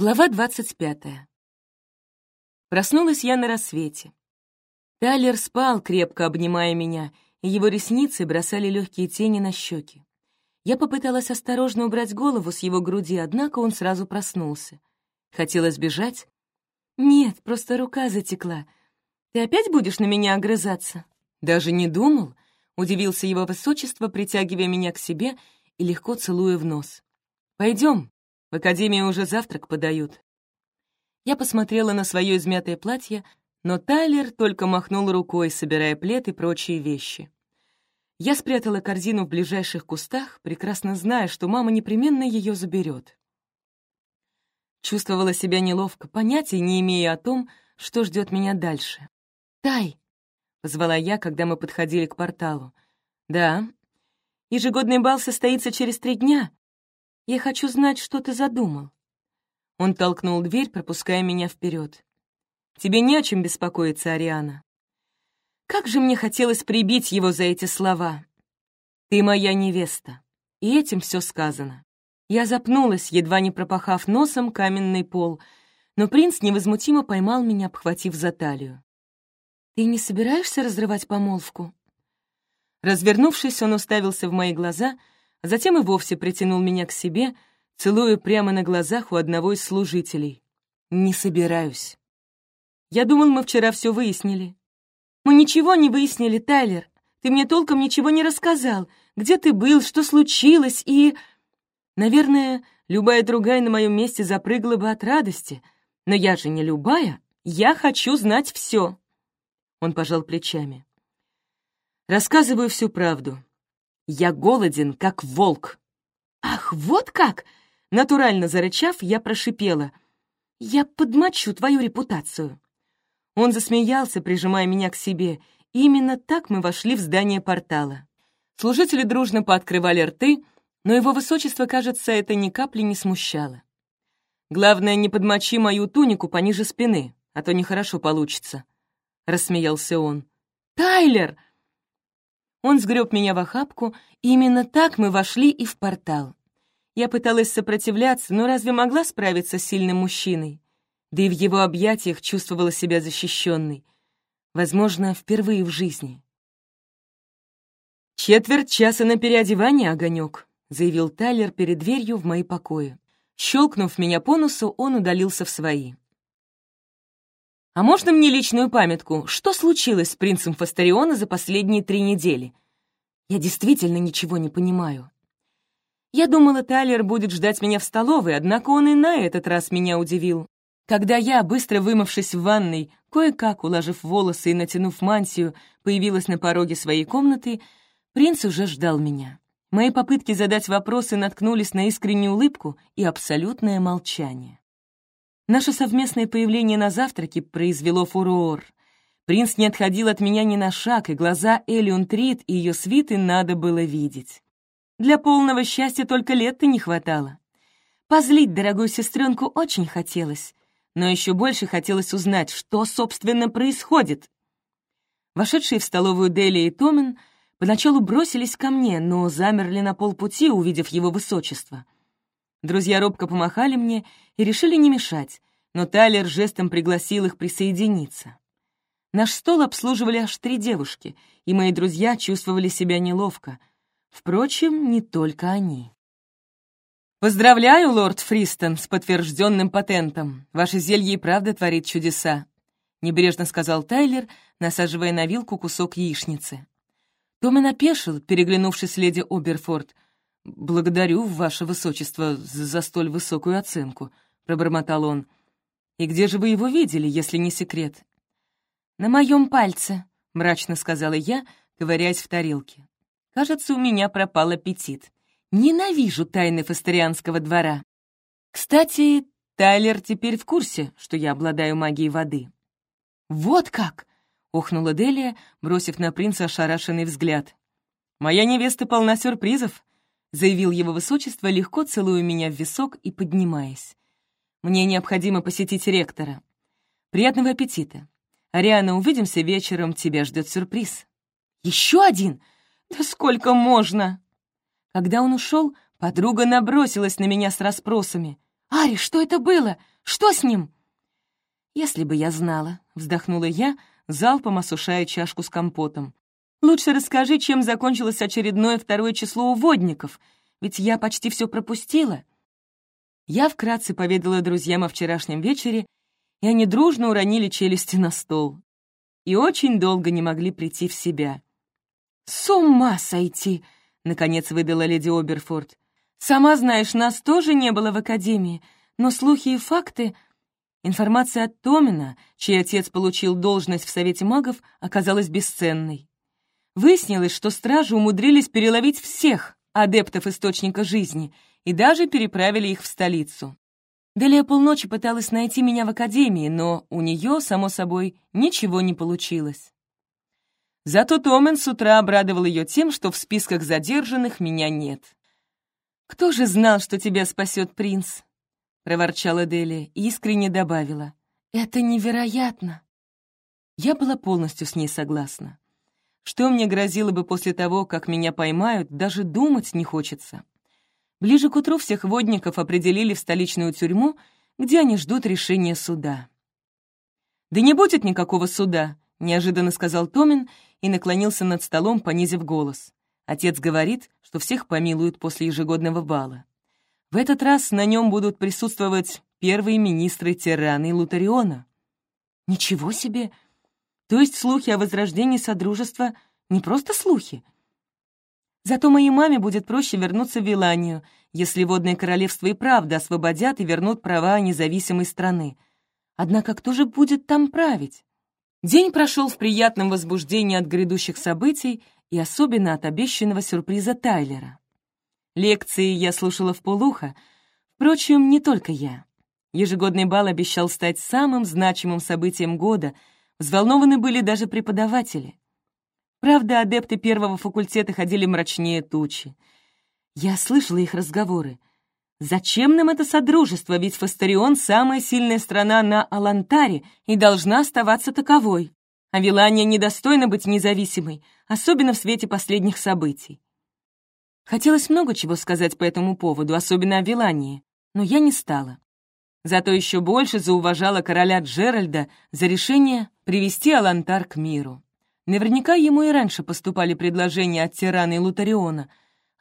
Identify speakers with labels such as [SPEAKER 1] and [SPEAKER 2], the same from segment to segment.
[SPEAKER 1] Глава двадцать пятая. Проснулась я на рассвете. Тайлер спал, крепко обнимая меня, и его ресницы бросали легкие тени на щеки. Я попыталась осторожно убрать голову с его груди, однако он сразу проснулся. Хотела сбежать? Нет, просто рука затекла. Ты опять будешь на меня огрызаться? Даже не думал, удивился его высочество, притягивая меня к себе и легко целуя в нос. Пойдем, в академии уже завтрак подают. Я посмотрела на свое измятое платье, но Тайлер только махнул рукой, собирая плед и прочие вещи. Я спрятала корзину в ближайших кустах, прекрасно зная, что мама непременно ее заберет. Чувствовала себя неловко, понятия не имея о том, что ждет меня дальше. «Тай!» — позвала я, когда мы подходили к порталу. «Да. Ежегодный бал состоится через три дня, я хочу знать, что ты задумал». Он толкнул дверь, пропуская меня вперед. «Тебе не о чем беспокоиться, Ариана». Как же мне хотелось прибить его за эти слова. «Ты моя невеста». И этим все сказано. Я запнулась, едва не пропахав носом каменный пол, но принц невозмутимо поймал меня, обхватив за талию. «Ты не собираешься разрывать помолвку?» Развернувшись, он уставился в мои глаза — затем и вовсе притянул меня к себе, целуя прямо на глазах у одного из служителей. «Не собираюсь». «Я думал, мы вчера все выяснили». «Мы ничего не выяснили, Тайлер. Ты мне толком ничего не рассказал. Где ты был, что случилось и...» Наверное, любая другая на моем месте запрыгала бы от радости. Но я же не любая. Я хочу знать все. Он пожал плечами. Рассказываю всю правду. Я голоден, как волк. Ах, вот как! Натурально зарычав, я прошипела. Я подмочу твою репутацию. Он засмеялся, прижимая меня к себе. Именно так мы вошли в здание портала. Служители дружно пооткрывали рты, но его высочество, кажется, это ни капли не смущало. «Главное, не подмочи мою тунику пониже спины, а то нехорошо получится», — рассмеялся он. «Тайлер!» Он сгреб меня в охапку, и именно так мы вошли и в портал. Я пыталась сопротивляться, но разве могла справиться с сильным мужчиной? Да и в его объятиях чувствовала себя защищенной. Возможно, впервые в жизни. «Четверть часа на переодевание, огонек», — заявил Тайлер перед дверью в мои покои. Щелкнув меня по носу, он удалился в свои. «А можно мне личную памятку? Что случилось с принцем Фастариона за последние три недели? Я действительно ничего не понимаю». Я думала, Тайлер будет ждать меня в столовой, однако он и на этот раз меня удивил. Когда я, быстро вымывшись в ванной, кое-как уложив волосы и натянув мантию, появилась на пороге своей комнаты, принц уже ждал меня. Мои попытки задать вопросы наткнулись на искреннюю улыбку и абсолютное молчание. Наше совместное появление на завтраке произвело фурор. Принц не отходил от меня ни на шаг, и глаза Элион Трид и ее свиты надо было видеть. Для полного счастья только лет-то не хватало. Позлить дорогую сестренку очень хотелось, но еще больше хотелось узнать, что, собственно, происходит. Вошедшие в столовую Дели и Томин поначалу бросились ко мне, но замерли на полпути, увидев его высочество — Друзья робко помахали мне и решили не мешать, но Тайлер жестом пригласил их присоединиться. Наш стол обслуживали аж три девушки, и мои друзья чувствовали себя неловко. Впрочем, не только они. «Поздравляю, лорд Фристон, с подтвержденным патентом. Ваше зелье и правда творит чудеса», — небрежно сказал Тайлер, насаживая на вилку кусок яичницы. Томин опешил, переглянувшись с леди Оберфорд — «Благодарю, ваше высочество, за столь высокую оценку», — пробормотал он. «И где же вы его видели, если не секрет?» «На моем пальце», — мрачно сказала я, ковыряясь в тарелке. «Кажется, у меня пропал аппетит. Ненавижу тайны фастерианского двора. Кстати, Тайлер теперь в курсе, что я обладаю магией воды». «Вот как!» — охнула Делия, бросив на принца ошарашенный взгляд. «Моя невеста полна сюрпризов», — заявил его высочество, легко целуя меня в висок и поднимаясь. «Мне необходимо посетить ректора. Приятного аппетита. Ариана, увидимся вечером, тебя ждет сюрприз». «Еще один? Да сколько можно?» Когда он ушел, подруга набросилась на меня с расспросами. «Ари, что это было? Что с ним?» «Если бы я знала», — вздохнула я, залпом осушая чашку с компотом. «Лучше расскажи, чем закончилось очередное второе число уводников, ведь я почти все пропустила». Я вкратце поведала друзьям о вчерашнем вечере, и они дружно уронили челюсти на стол. И очень долго не могли прийти в себя. «С ума сойти!» — наконец выдала леди Оберфорд. «Сама знаешь, нас тоже не было в академии, но слухи и факты...» Информация от Томина, чей отец получил должность в Совете магов, оказалась бесценной. Выяснилось, что стражи умудрились переловить всех адептов Источника Жизни и даже переправили их в столицу. Делия полночи пыталась найти меня в академии, но у нее, само собой, ничего не получилось. Зато Томен с утра обрадовал ее тем, что в списках задержанных меня нет. «Кто же знал, что тебя спасет принц?» — проворчала Делия и искренне добавила. «Это невероятно!» Я была полностью с ней согласна. Что мне грозило бы после того, как меня поймают, даже думать не хочется. Ближе к утру всех водников определили в столичную тюрьму, где они ждут решения суда. «Да не будет никакого суда», — неожиданно сказал Томин и наклонился над столом, понизив голос. Отец говорит, что всех помилуют после ежегодного бала. В этот раз на нем будут присутствовать первые министры Тирана и Лутариона. Ничего себе! То есть слухи о возрождении Содружества не просто слухи. Зато моей маме будет проще вернуться в Виланию, если водное королевство и правда освободят и вернут права независимой страны. Однако кто же будет там править? День прошел в приятном возбуждении от грядущих событий, и особенно от обещанного сюрприза Тайлера. Лекции я слушала в полухо, впрочем, не только я. Ежегодный бал обещал стать самым значимым событием года, взволнованы были даже преподаватели. Правда, адепты первого факультета ходили мрачнее тучи. Я слышала их разговоры. Зачем нам это содружество, ведь Фастарион — самая сильная страна на Алантаре и должна оставаться таковой. А Вилания недостойна быть независимой, особенно в свете последних событий. Хотелось много чего сказать по этому поводу, особенно о Вилании, но я не стала. Зато еще больше зауважала короля Джеральда за решение привести Алантар к миру. Наверняка ему и раньше поступали предложения от тирана и Лутариона,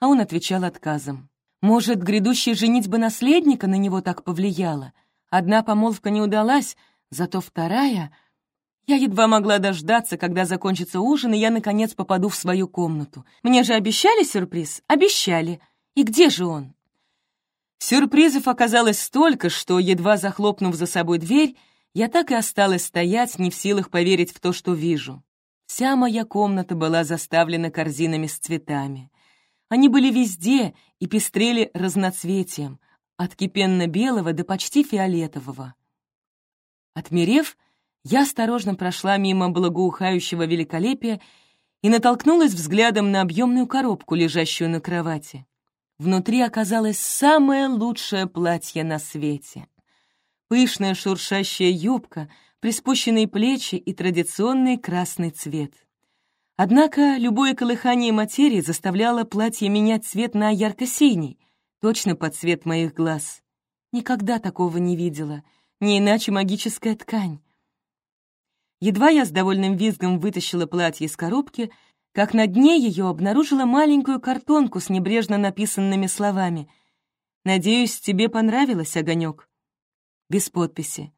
[SPEAKER 1] а он отвечал отказом. Может, грядущая женитьба наследника на него так повлияла? Одна помолвка не удалась, зато вторая — я едва могла дождаться, когда закончится ужин, и я, наконец, попаду в свою комнату. Мне же обещали сюрприз? Обещали. И где же он? Сюрпризов оказалось столько, что, едва захлопнув за собой дверь, я так и осталась стоять, не в силах поверить в то, что вижу. Вся моя комната была заставлена корзинами с цветами. Они были везде и пестрели разноцветием, от кипенно-белого до почти фиолетового. Отмерев, я осторожно прошла мимо благоухающего великолепия и натолкнулась взглядом на объемную коробку, лежащую на кровати. Внутри оказалось самое лучшее платье на свете. Пышная шуршащая юбка, приспущенные плечи и традиционный красный цвет. Однако любое колыхание материи заставляло платье менять цвет на ярко-синий, точно под цвет моих глаз. Никогда такого не видела, не иначе магическая ткань. Едва я с довольным визгом вытащила платье из коробки, как на дне ее обнаружила маленькую картонку с небрежно написанными словами. «Надеюсь, тебе понравилось, огонек?» Без подписи.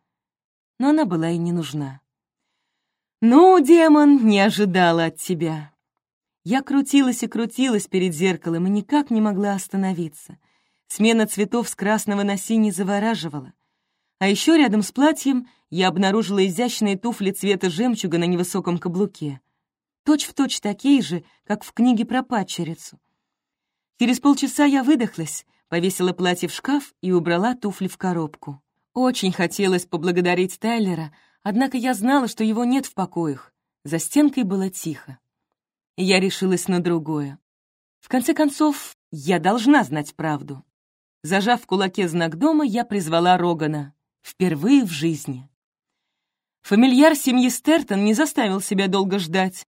[SPEAKER 1] Но она была и не нужна. «Ну, демон, не ожидала от тебя!» Я крутилась и крутилась перед зеркалом и никак не могла остановиться. Смена цветов с красного на синий завораживала. А еще рядом с платьем я обнаружила изящные туфли цвета жемчуга на невысоком каблуке. Точь-в-точь точь такие же, как в книге про падчерицу. Через полчаса я выдохлась, повесила платье в шкаф и убрала туфли в коробку. Очень хотелось поблагодарить Тайлера, однако я знала, что его нет в покоях. За стенкой было тихо. Я решилась на другое. В конце концов, я должна знать правду. Зажав в кулаке знак дома, я призвала Рогана. Впервые в жизни. Фамильяр семьи Стертон не заставил себя долго ждать.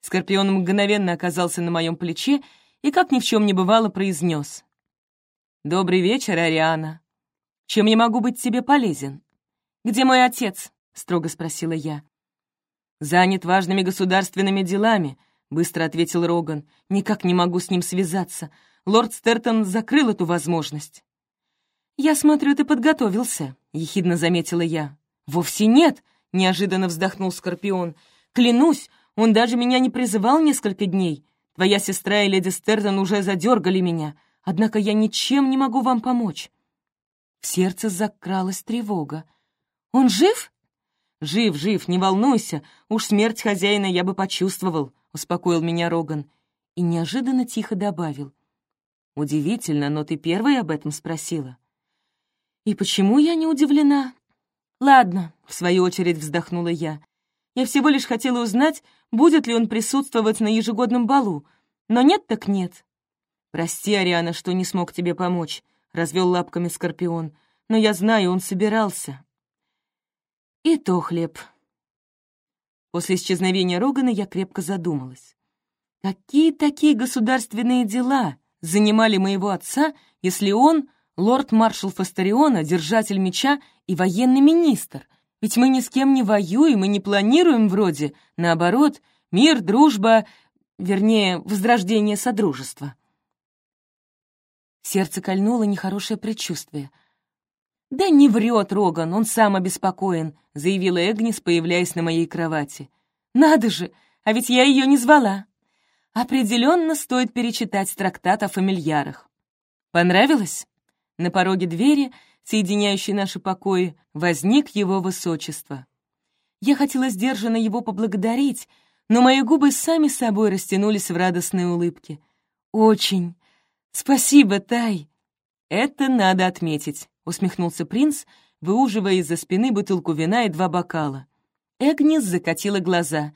[SPEAKER 1] Скорпион мгновенно оказался на моем плече и, как ни в чем не бывало, произнес. «Добрый вечер, Ариана». Чем я могу быть тебе полезен?» «Где мой отец?» — строго спросила я. «Занят важными государственными делами», — быстро ответил Роган. «Никак не могу с ним связаться. Лорд Стертон закрыл эту возможность». «Я смотрю, ты подготовился», — ехидно заметила я. «Вовсе нет», — неожиданно вздохнул Скорпион. «Клянусь, он даже меня не призывал несколько дней. Твоя сестра и леди Стертон уже задергали меня, однако я ничем не могу вам помочь». В сердце закралась тревога. «Он жив?» «Жив, жив, не волнуйся. Уж смерть хозяина я бы почувствовал», — успокоил меня Роган. И неожиданно тихо добавил. «Удивительно, но ты первой об этом спросила». «И почему я не удивлена?» «Ладно», — в свою очередь вздохнула я. «Я всего лишь хотела узнать, будет ли он присутствовать на ежегодном балу. Но нет так нет». «Прости, Ариана, что не смог тебе помочь», — развел лапками Скорпион. «Но я знаю, он собирался». И то хлеб. После исчезновения Рогана я крепко задумалась. Какие такие государственные дела занимали моего отца, если он лорд-маршал Фастариона, держатель меча и военный министр? Ведь мы ни с кем не воюем и не планируем вроде, наоборот, мир, дружба, вернее, возрождение Содружества. Сердце кольнуло нехорошее предчувствие — «Да не врет Роган, он сам обеспокоен», — заявила Эгнис, появляясь на моей кровати. «Надо же, а ведь я ее не звала». Определенно стоит перечитать трактат о фамильярах. Понравилось? На пороге двери, соединяющей наши покои, возник его высочество. Я хотела сдержанно его поблагодарить, но мои губы сами собой растянулись в радостной улыбке. «Очень. Спасибо, Тай. Это надо отметить. — усмехнулся принц, выуживая из-за спины бутылку вина и два бокала. Эгнис закатила глаза.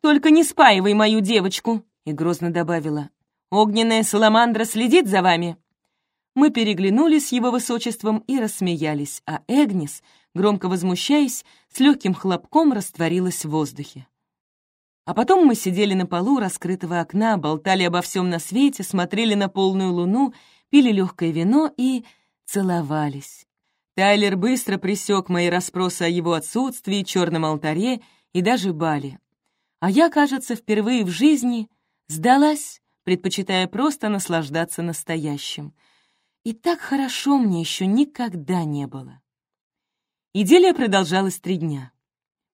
[SPEAKER 1] «Только не спаивай мою девочку!» и грозно добавила. «Огненная саламандра следит за вами!» Мы переглянулись его высочеством и рассмеялись, а Эгнис, громко возмущаясь, с легким хлопком растворилась в воздухе. А потом мы сидели на полу раскрытого окна, болтали обо всем на свете, смотрели на полную луну, пили легкое вино и целовались. Тайлер быстро присек мои расспросы о его отсутствии, черном алтаре и даже бале. А я, кажется, впервые в жизни сдалась, предпочитая просто наслаждаться настоящим. И так хорошо мне еще никогда не было. Идиллия продолжалась три дня.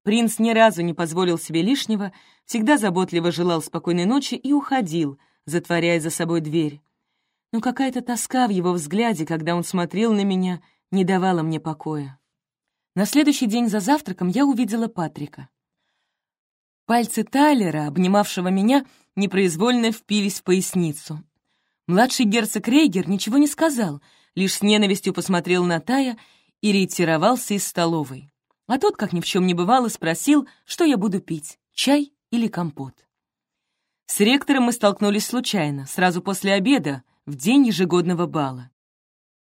[SPEAKER 1] Принц ни разу не позволил себе лишнего, всегда заботливо желал спокойной ночи и уходил, затворяя за собой дверь но какая-то тоска в его взгляде, когда он смотрел на меня, не давала мне покоя. На следующий день за завтраком я увидела Патрика. Пальцы Тайлера, обнимавшего меня, непроизвольно впились в поясницу. Младший герцог Рейгер ничего не сказал, лишь с ненавистью посмотрел на Тая и ретировался из столовой. А тот, как ни в чем не бывало, спросил, что я буду пить, чай или компот. С ректором мы столкнулись случайно, сразу после обеда, в день ежегодного бала.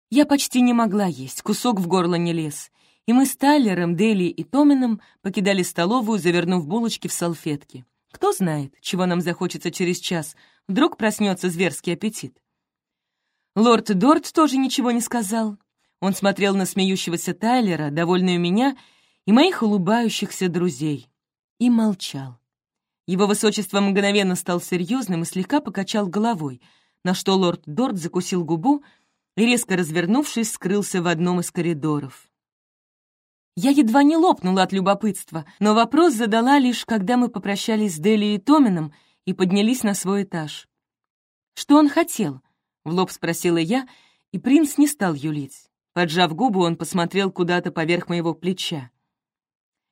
[SPEAKER 1] Я почти не могла есть, кусок в горло не лез, и мы с Тайлером, Дели и Томином покидали столовую, завернув булочки в салфетки. Кто знает, чего нам захочется через час, вдруг проснется зверский аппетит. Лорд Дорт тоже ничего не сказал. Он смотрел на смеющегося Тайлера, довольную меня и моих улыбающихся друзей, и молчал. Его высочество мгновенно стал серьезным и слегка покачал головой — на что лорд Дорт закусил губу и, резко развернувшись, скрылся в одном из коридоров. Я едва не лопнула от любопытства, но вопрос задала лишь, когда мы попрощались с Дели и Томином и поднялись на свой этаж. «Что он хотел?» — в лоб спросила я, и принц не стал юлить. Поджав губы, он посмотрел куда-то поверх моего плеча.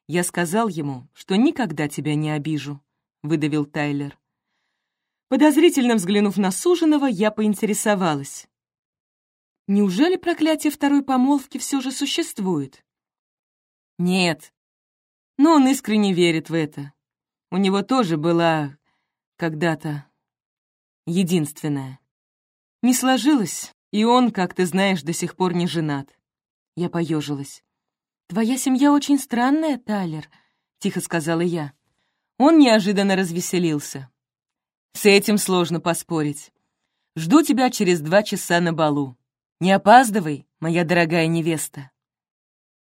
[SPEAKER 1] «Я сказал ему, что никогда тебя не обижу», — выдавил Тайлер. Подозрительно взглянув на суженого, я поинтересовалась. Неужели проклятие второй помолвки все же существует? Нет. Но он искренне верит в это. У него тоже была когда-то единственная. Не сложилось, и он, как ты знаешь, до сих пор не женат. Я поежилась. «Твоя семья очень странная, Тайлер», — тихо сказала я. Он неожиданно развеселился. С этим сложно поспорить. Жду тебя через два часа на балу. Не опаздывай, моя дорогая невеста.